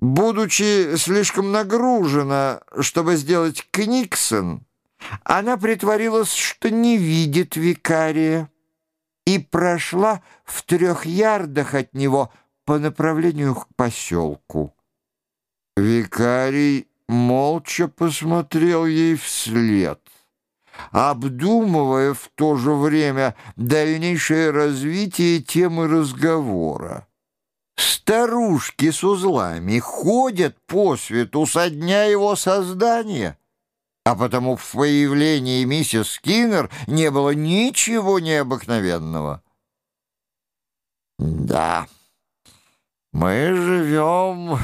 Будучи слишком нагружена, чтобы сделать книксон, она притворилась, что не видит викария и прошла в трех ярдах от него по направлению к поселку. Викарий молча посмотрел ей вслед, обдумывая в то же время дальнейшее развитие темы разговора. Старушки с узлами ходят по свету со дня его создания, а потому в появлении миссис Скиннер не было ничего необыкновенного. «Да, мы живем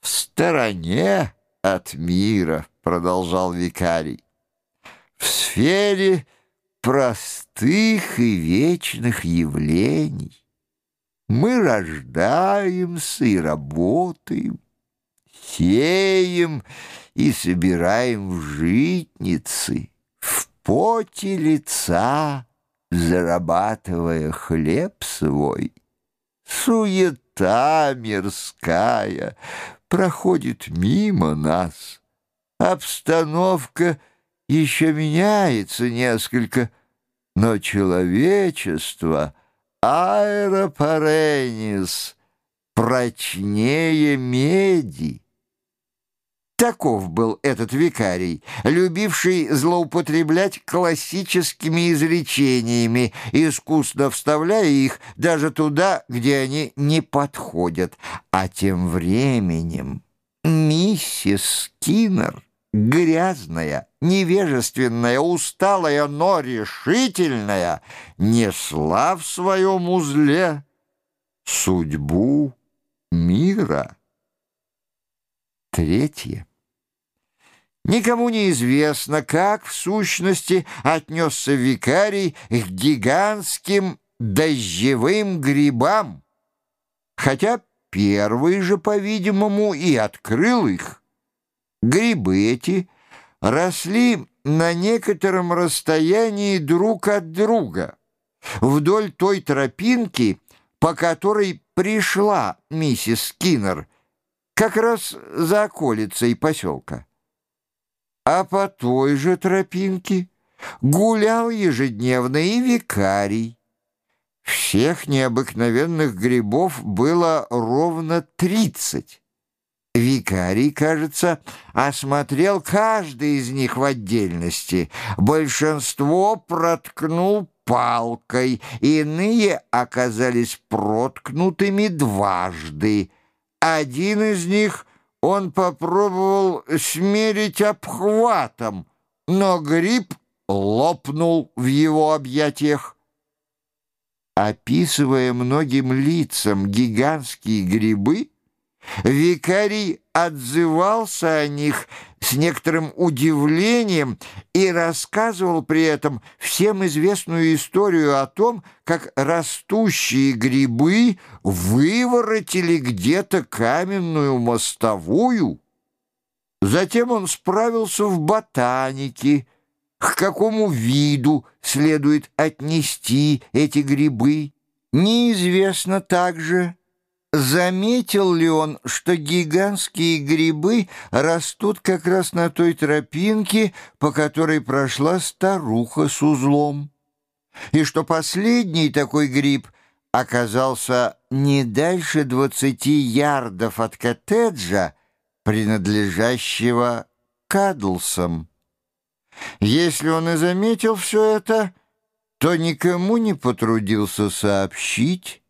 в стороне от мира», — продолжал викарий, «в сфере простых и вечных явлений». Мы рождаемся и работаем, сеем и собираем в житницы, в поте лица, зарабатывая хлеб свой. Суета мирская проходит мимо нас. Обстановка еще меняется несколько, но человечество — аэропаренис прочнее меди. Таков был этот викарий, любивший злоупотреблять классическими изречениями, искусно вставляя их даже туда, где они не подходят. А тем временем миссис Киннер грязная, невежественная, усталая, но решительная, несла в своем узле судьбу мира. Третье. Никому не известно, как в сущности отнесся викарий к гигантским дождевым грибам, хотя первый же, по-видимому, и открыл их. Грибы эти росли на некотором расстоянии друг от друга, вдоль той тропинки, по которой пришла миссис Скиннер, как раз за околицей поселка. А по той же тропинке гулял ежедневно и викарий. Всех необыкновенных грибов было ровно тридцать. Викарий, кажется, осмотрел каждый из них в отдельности. Большинство проткнул палкой, иные оказались проткнутыми дважды. Один из них он попробовал смерить обхватом, но гриб лопнул в его объятиях. Описывая многим лицам гигантские грибы, Викарий отзывался о них с некоторым удивлением и рассказывал при этом всем известную историю о том, как растущие грибы выворотили где-то каменную мостовую. Затем он справился в ботанике, к какому виду следует отнести эти грибы. Неизвестно также, Заметил ли он, что гигантские грибы растут как раз на той тропинке, по которой прошла старуха с узлом? И что последний такой гриб оказался не дальше двадцати ярдов от коттеджа, принадлежащего Кадлсам? Если он и заметил все это, то никому не потрудился сообщить,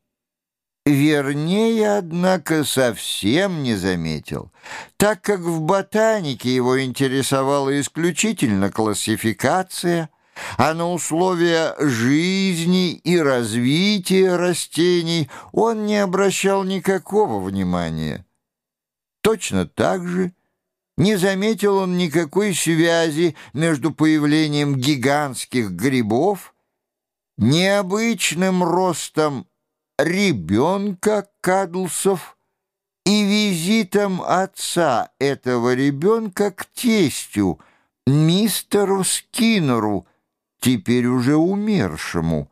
Вернее, однако, совсем не заметил, так как в ботанике его интересовала исключительно классификация, а на условия жизни и развития растений он не обращал никакого внимания. Точно так же не заметил он никакой связи между появлением гигантских грибов, необычным ростом ребенка Кадлсов и визитом отца этого ребенка к тестю, мистеру Скиннеру, теперь уже умершему.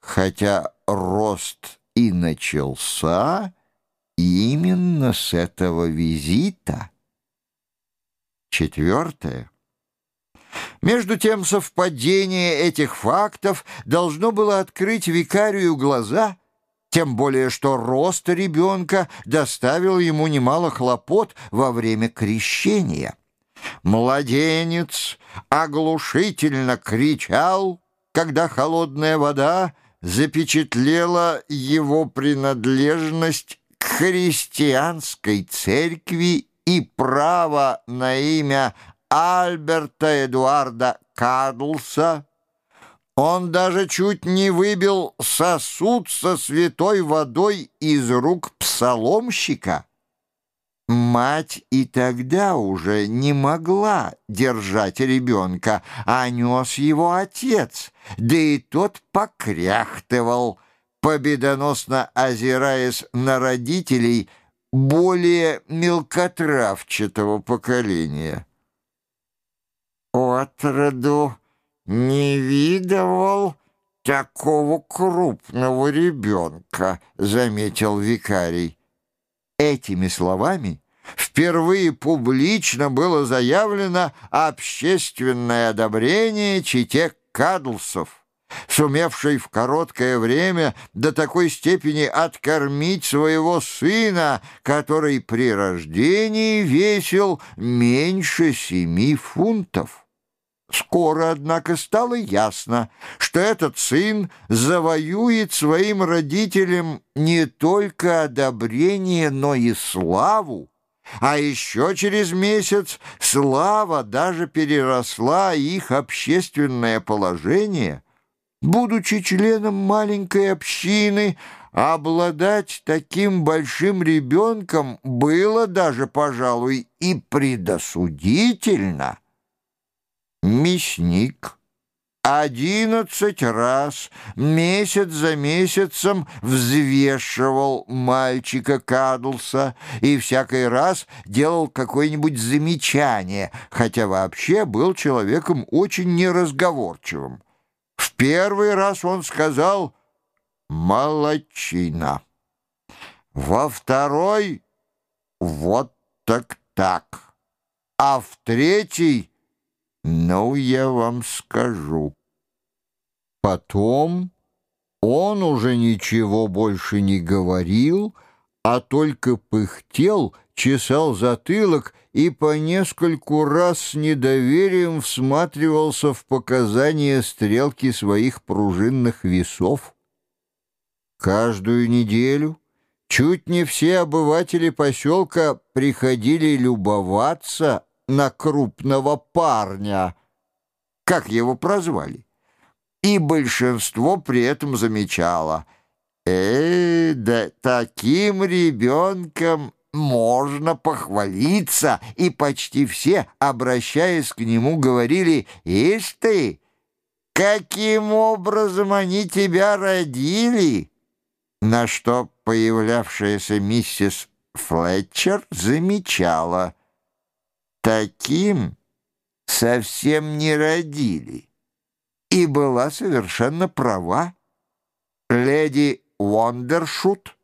Хотя рост и начался, именно с этого визита. Четвертое. Между тем, совпадение этих фактов должно было открыть викарию глаза, тем более что рост ребенка доставил ему немало хлопот во время крещения. Младенец оглушительно кричал, когда холодная вода запечатлела его принадлежность к христианской церкви и право на имя Альберта Эдуарда Кадлса. Он даже чуть не выбил сосуд со святой водой из рук псаломщика. Мать и тогда уже не могла держать ребенка, а нес его отец, да и тот покряхтывал, победоносно озираясь на родителей более мелкотравчатого поколения. «Отроду не видывал такого крупного ребенка», — заметил викарий. Этими словами впервые публично было заявлено общественное одобрение чите Кадлсов, сумевшей в короткое время до такой степени откормить своего сына, который при рождении весил меньше семи фунтов. Скоро, однако, стало ясно, что этот сын завоюет своим родителям не только одобрение, но и славу. А еще через месяц слава даже переросла их общественное положение. Будучи членом маленькой общины, обладать таким большим ребенком было даже, пожалуй, и предосудительно. Мясник одиннадцать раз месяц за месяцем взвешивал мальчика Кадлса и всякий раз делал какое-нибудь замечание, хотя вообще был человеком очень неразговорчивым. В первый раз он сказал «молодчина», во второй «вот так так», а в третий ну, я вам скажу. Потом он уже ничего больше не говорил, а только пыхтел, чесал затылок и по нескольку раз с недоверием всматривался в показания стрелки своих пружинных весов. Каждую неделю чуть не все обыватели поселка приходили любоваться на крупного парня, как его прозвали. И большинство при этом замечало, «Э, да таким ребенком можно похвалиться», и почти все, обращаясь к нему, говорили, «Ишь ты, каким образом они тебя родили?» На что появлявшаяся миссис Флетчер замечала — Таким совсем не родили. И была совершенно права. Леди Уондершут,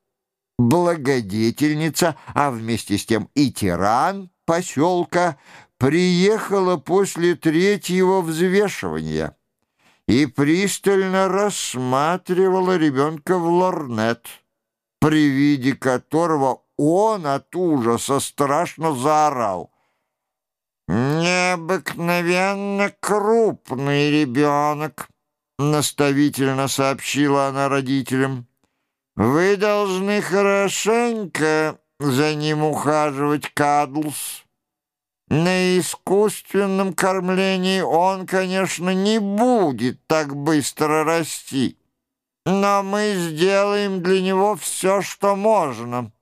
благодетельница, а вместе с тем и тиран поселка, приехала после третьего взвешивания и пристально рассматривала ребенка в лорнет, при виде которого он от ужаса страшно заорал — «Необыкновенно крупный ребенок», — наставительно сообщила она родителям. «Вы должны хорошенько за ним ухаживать, Кадлс. На искусственном кормлении он, конечно, не будет так быстро расти, но мы сделаем для него все, что можно.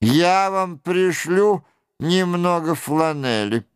Я вам пришлю немного фланели».